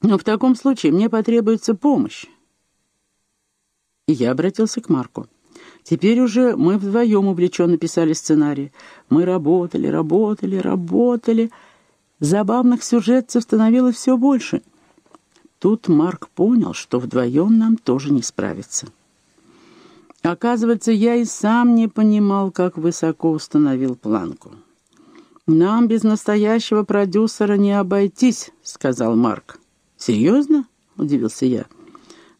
Но в таком случае мне потребуется помощь. Я обратился к Марку. Теперь уже мы вдвоем увлеченно писали сценарий. Мы работали, работали, работали. Забавных сюжетцев становилось все больше. Тут Марк понял, что вдвоем нам тоже не справиться. Оказывается, я и сам не понимал, как высоко установил планку. «Нам без настоящего продюсера не обойтись», — сказал Марк. «Серьезно?» — удивился я.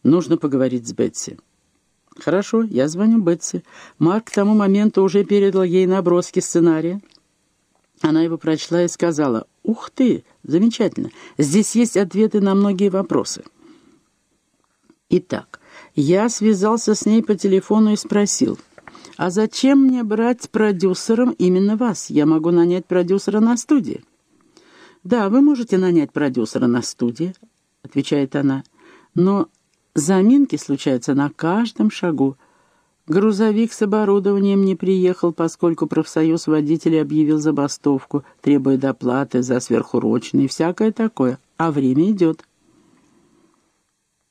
«Нужно поговорить с Бетси». «Хорошо, я звоню Бетси. Марк к тому моменту уже передал ей наброски сценария». Она его прочла и сказала, «Ух ты, замечательно, здесь есть ответы на многие вопросы». Итак, я связался с ней по телефону и спросил, «А зачем мне брать продюсером именно вас? Я могу нанять продюсера на студии». «Да, вы можете нанять продюсера на студии», — отвечает она, «но заминки случаются на каждом шагу». Грузовик с оборудованием не приехал, поскольку профсоюз водителей объявил забастовку, требуя доплаты за сверхурочные и всякое такое, а время идет.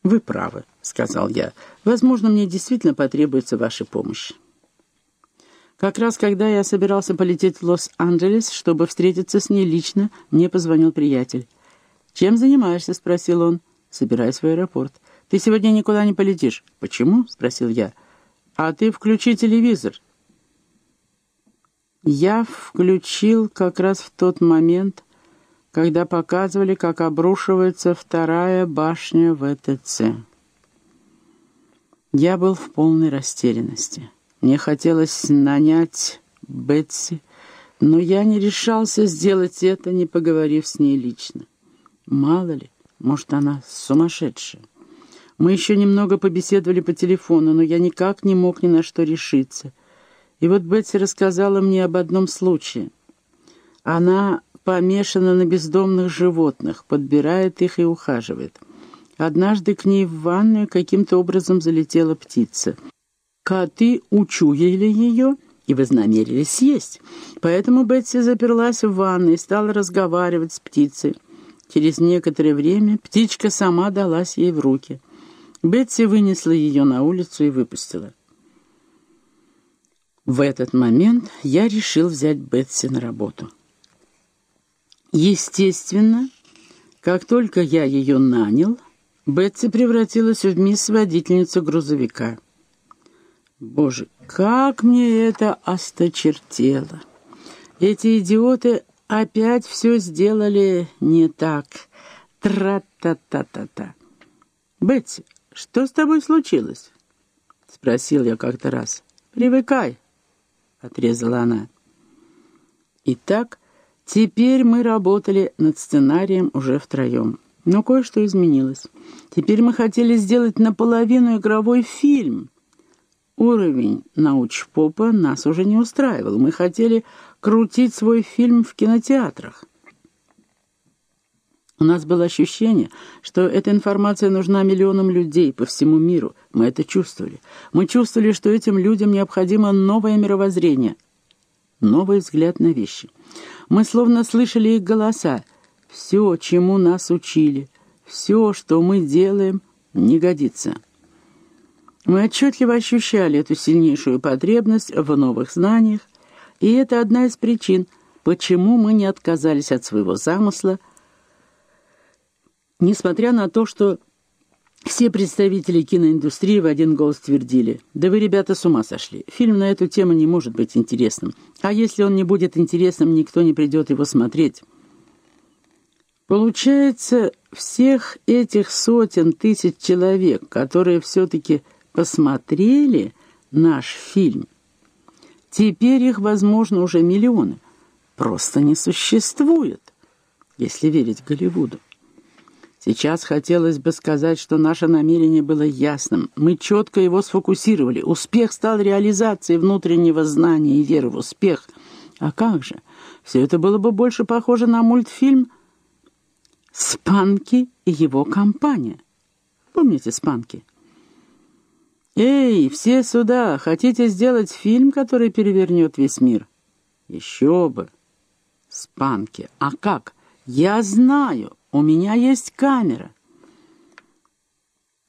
«Вы правы», — сказал я. «Возможно, мне действительно потребуется ваша помощь». Как раз когда я собирался полететь в Лос-Анджелес, чтобы встретиться с ней лично, мне позвонил приятель. «Чем занимаешься?» — спросил он. «Собираюсь в аэропорт». «Ты сегодня никуда не полетишь». «Почему?» — спросил я. «А ты включи телевизор». Я включил как раз в тот момент, когда показывали, как обрушивается вторая башня ВТЦ. Я был в полной растерянности. Мне хотелось нанять Бетси, но я не решался сделать это, не поговорив с ней лично. Мало ли, может, она сумасшедшая. Мы еще немного побеседовали по телефону, но я никак не мог ни на что решиться. И вот Бетси рассказала мне об одном случае. Она помешана на бездомных животных, подбирает их и ухаживает. Однажды к ней в ванную каким-то образом залетела птица — Коты учуяли ее и вознамерились съесть. Поэтому Бетси заперлась в ванной и стала разговаривать с птицей. Через некоторое время птичка сама далась ей в руки. Бетси вынесла ее на улицу и выпустила. В этот момент я решил взять Бетси на работу. Естественно, как только я ее нанял, Бетси превратилась в мисс-водительницу грузовика. Боже, как мне это осточертело! Эти идиоты опять все сделали не так. Тра-та-та-та-та. Бетси, что с тобой случилось? Спросил я как-то раз. Привыкай, отрезала она. Итак, теперь мы работали над сценарием уже втроем. Но кое-что изменилось. Теперь мы хотели сделать наполовину игровой фильм — Уровень научпопа нас уже не устраивал. Мы хотели крутить свой фильм в кинотеатрах. У нас было ощущение, что эта информация нужна миллионам людей по всему миру. Мы это чувствовали. Мы чувствовали, что этим людям необходимо новое мировоззрение, новый взгляд на вещи. Мы словно слышали их голоса. Все, чему нас учили, все, что мы делаем, не годится. Мы отчетливо ощущали эту сильнейшую потребность в новых знаниях, и это одна из причин, почему мы не отказались от своего замысла, несмотря на то, что все представители киноиндустрии в один голос твердили, «Да вы, ребята, с ума сошли. Фильм на эту тему не может быть интересным. А если он не будет интересным, никто не придет его смотреть». Получается, всех этих сотен тысяч человек, которые все-таки посмотрели наш фильм. Теперь их, возможно, уже миллионы. Просто не существует, если верить Голливуду. Сейчас хотелось бы сказать, что наше намерение было ясным. Мы четко его сфокусировали. Успех стал реализацией внутреннего знания и веры в успех. А как же? Все это было бы больше похоже на мультфильм «Спанки и его компания». Помните «Спанки»? «Эй, все сюда! Хотите сделать фильм, который перевернет весь мир?» «Еще бы!» «Спанки! А как? Я знаю! У меня есть камера!»